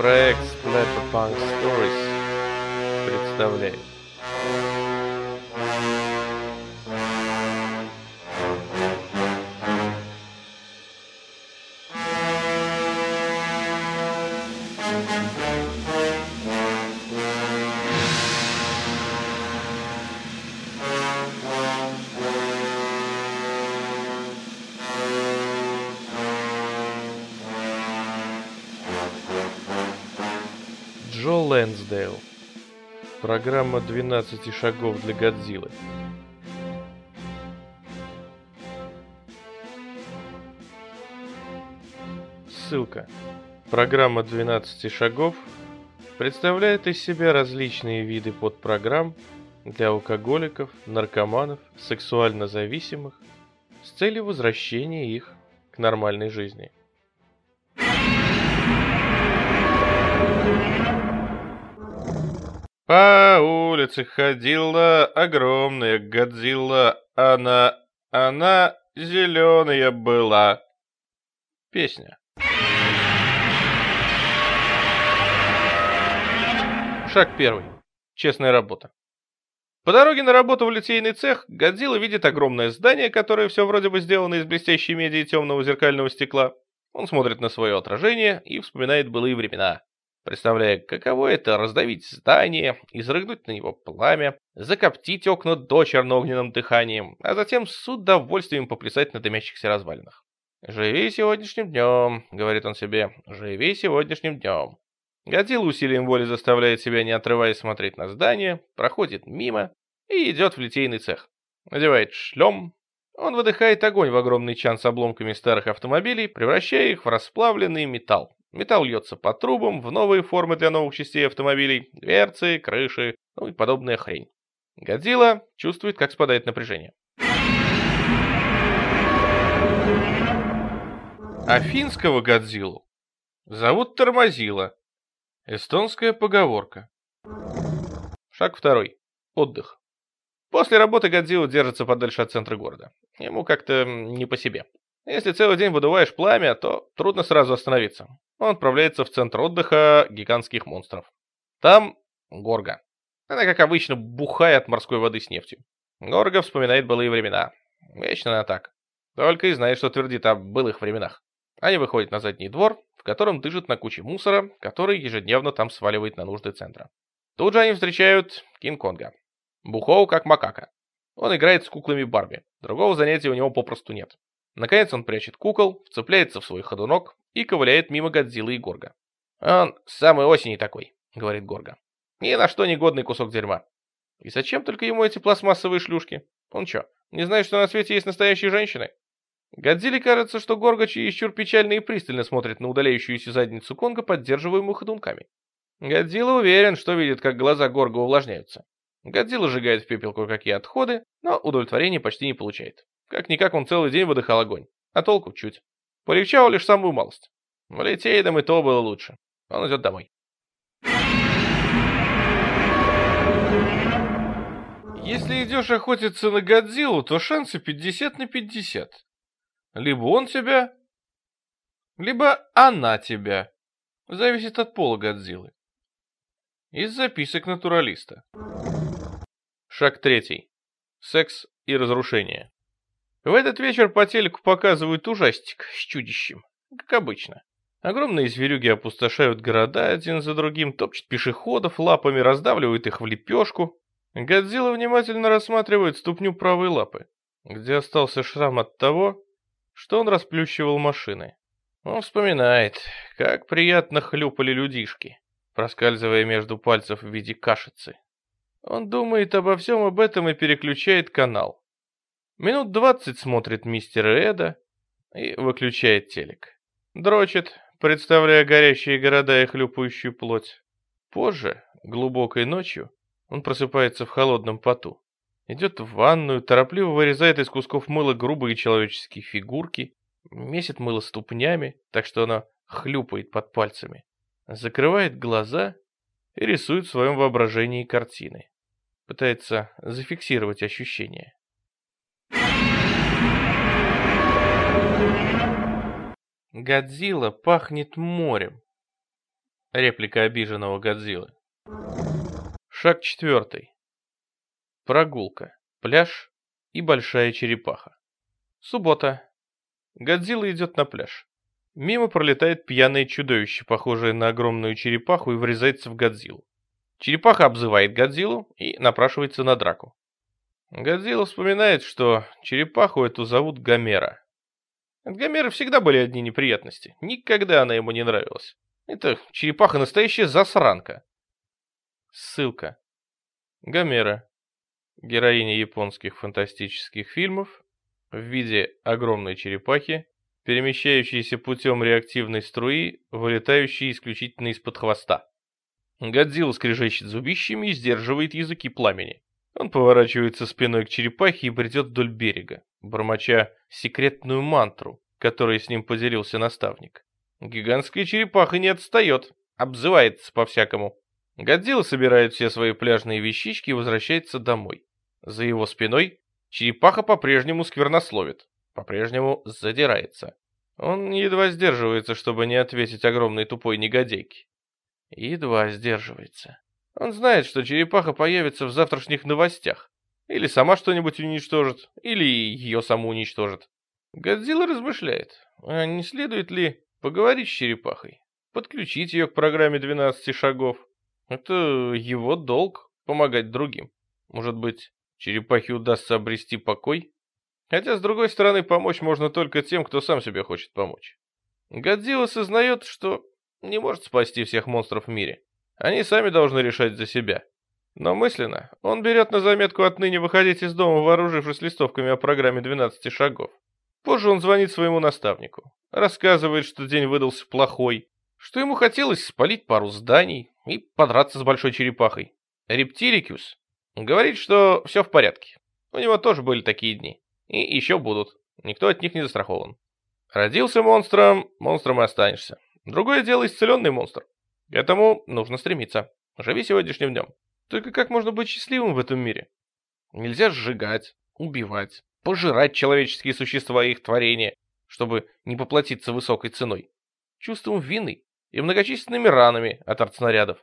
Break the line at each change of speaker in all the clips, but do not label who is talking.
Проект Splatterpunk Stories представляет Лэнсдейл. Программа 12 шагов для Годзиллы. Ссылка. Программа 12 шагов представляет из себя различные виды подпрограмм для алкоголиков, наркоманов, сексуально зависимых с целью возвращения их к нормальной жизни. По улице ходила огромная Годзилла, она, она зеленая была. Песня. Шаг первый. Честная работа. По дороге на работу в литейный цех Годзилла видит огромное здание, которое все вроде бы сделано из блестящей меди и темного зеркального стекла. Он смотрит на свое отражение и вспоминает былые времена представляя, каково это раздавить здание, изрыгнуть на него пламя, закоптить окна до черноогненным дыханием, а затем с удовольствием поплясать на дымящихся развалинах. «Живи сегодняшним днем», — говорит он себе, — «живи сегодняшним днем». Годзилла усилием воли заставляет себя, не отрываясь, смотреть на здание, проходит мимо и идет в литейный цех. Надевает шлем. Он выдыхает огонь в огромный чан с обломками старых автомобилей, превращая их в расплавленный металл. Металл льется по трубам в новые формы для новых частей автомобилей, дверцы, крыши, ну и подобная хрень. Годзилла чувствует, как спадает напряжение. Афинского Годзиллу зовут Тормозила. Эстонская поговорка. Шаг второй. Отдых. После работы Годзилла держится подальше от центра города. Ему как-то не по себе. Если целый день выдуваешь пламя, то трудно сразу остановиться. Он отправляется в центр отдыха гигантских монстров. Там Горга. Она, как обычно, бухает морской воды с нефтью. Горга вспоминает былые времена. Вечно она так. Только и знает, что твердит о былых временах. Они выходят на задний двор, в котором дышат на куче мусора, который ежедневно там сваливает на нужды центра. Тут же они встречают Кинг-Конга. Бухоу как макака. Он играет с куклами Барби. Другого занятия у него попросту нет. Наконец он прячет кукол, вцепляется в свой ходунок и ковыляет мимо Годзиллы и Горга. «Он с самой осени такой», — говорит Горга. «Ни на что не годный кусок дерьма». «И зачем только ему эти пластмассовые шлюшки? Он что, не знает, что на свете есть настоящие женщины?» Годзилле кажется, что Горга чересчур печально и пристально смотрит на удаляющуюся задницу Конга, поддерживаемую ходунками. Годзилла уверен, что видит, как глаза Горга увлажняются. Годзилла сжигает в пепел кое-какие отходы, но удовлетворения почти не получает. Как-никак он целый день выдыхал огонь, а толку чуть. Полегчало лишь самую малость. В Литейдом и то было лучше. Он идет домой. Если идешь охотиться на Годзиллу, то шансы 50 на 50. Либо он тебя, либо она тебя. Зависит от пола Годзиллы. Из записок натуралиста. Шаг третий. Секс и разрушение. В этот вечер по телеку показывают ужастик с чудищем, как обычно. Огромные зверюги опустошают города один за другим, топчут пешеходов лапами, раздавливают их в лепешку. Годзилла внимательно рассматривает ступню правой лапы, где остался шрам от того, что он расплющивал машины. Он вспоминает, как приятно хлюпали людишки, проскальзывая между пальцев в виде кашицы. Он думает обо всем об этом и переключает канал. Минут двадцать смотрит мистер Эда и выключает телек. Дрочит, представляя горящие города и хлюпающую плоть. Позже, глубокой ночью, он просыпается в холодном поту. Идет в ванную, торопливо вырезает из кусков мыла грубые человеческие фигурки, месит мыло ступнями, так что оно хлюпает под пальцами. Закрывает глаза и рисует в своем воображении картины. Пытается зафиксировать ощущения. Годзилла пахнет морем. Реплика обиженного Годзиллы. Шаг четвертый. Прогулка, пляж и большая черепаха. Суббота. Годзилла идет на пляж. Мимо пролетает пьяное чудовище, похожее на огромную черепаху, и врезается в Годзиллу. Черепаха обзывает Годзиллу и напрашивается на драку. Годзилла вспоминает, что черепаху эту зовут Гомера. От Гомера всегда были одни неприятности. Никогда она ему не нравилась. Это черепаха настоящая засранка. Ссылка. Гомера. Героиня японских фантастических фильмов в виде огромной черепахи, перемещающейся путем реактивной струи, вылетающей исключительно из-под хвоста. Годзилла скрежещет зубищами и сдерживает языки пламени. Он поворачивается спиной к черепахе и бредет вдоль берега, бормоча секретную мантру, которой с ним поделился наставник. Гигантская черепаха не отстает, обзывается по-всякому. Годзилла собирает все свои пляжные вещички и возвращается домой. За его спиной черепаха по-прежнему сквернословит, по-прежнему задирается. Он едва сдерживается, чтобы не ответить огромной тупой негодейке. Едва сдерживается. Он знает, что черепаха появится в завтрашних новостях. Или сама что-нибудь уничтожит, или ее саму уничтожит. Годзилла размышляет, а не следует ли поговорить с черепахой, подключить ее к программе 12 шагов. Это его долг помогать другим. Может быть, черепахе удастся обрести покой? Хотя, с другой стороны, помочь можно только тем, кто сам себе хочет помочь. Годзилла сознает, что не может спасти всех монстров в мире. Они сами должны решать за себя. Но мысленно он берет на заметку отныне выходить из дома, вооружившись листовками о программе 12 шагов. Позже он звонит своему наставнику, рассказывает, что день выдался плохой, что ему хотелось спалить пару зданий и подраться с большой черепахой. Рептиликус говорит, что все в порядке. У него тоже были такие дни. И еще будут. Никто от них не застрахован. Родился монстром, монстром и останешься. Другое дело исцеленный монстр. К этому нужно стремиться. Живи сегодняшним днем. Только как можно быть счастливым в этом мире? Нельзя сжигать, убивать, пожирать человеческие существа и их творения, чтобы не поплатиться высокой ценой. Чувством вины и многочисленными ранами от артснарядов.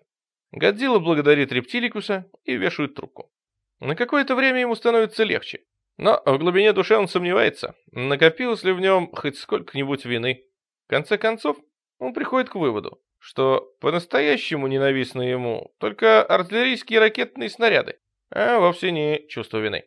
Годзилла благодарит Рептиликуса и вешает трубку. На какое-то время ему становится легче. Но в глубине души он сомневается, накопилось ли в нем хоть сколько-нибудь вины. В конце концов, он приходит к выводу, что по-настоящему ненавистны ему только артиллерийские ракетные снаряды, а вовсе не чувство вины.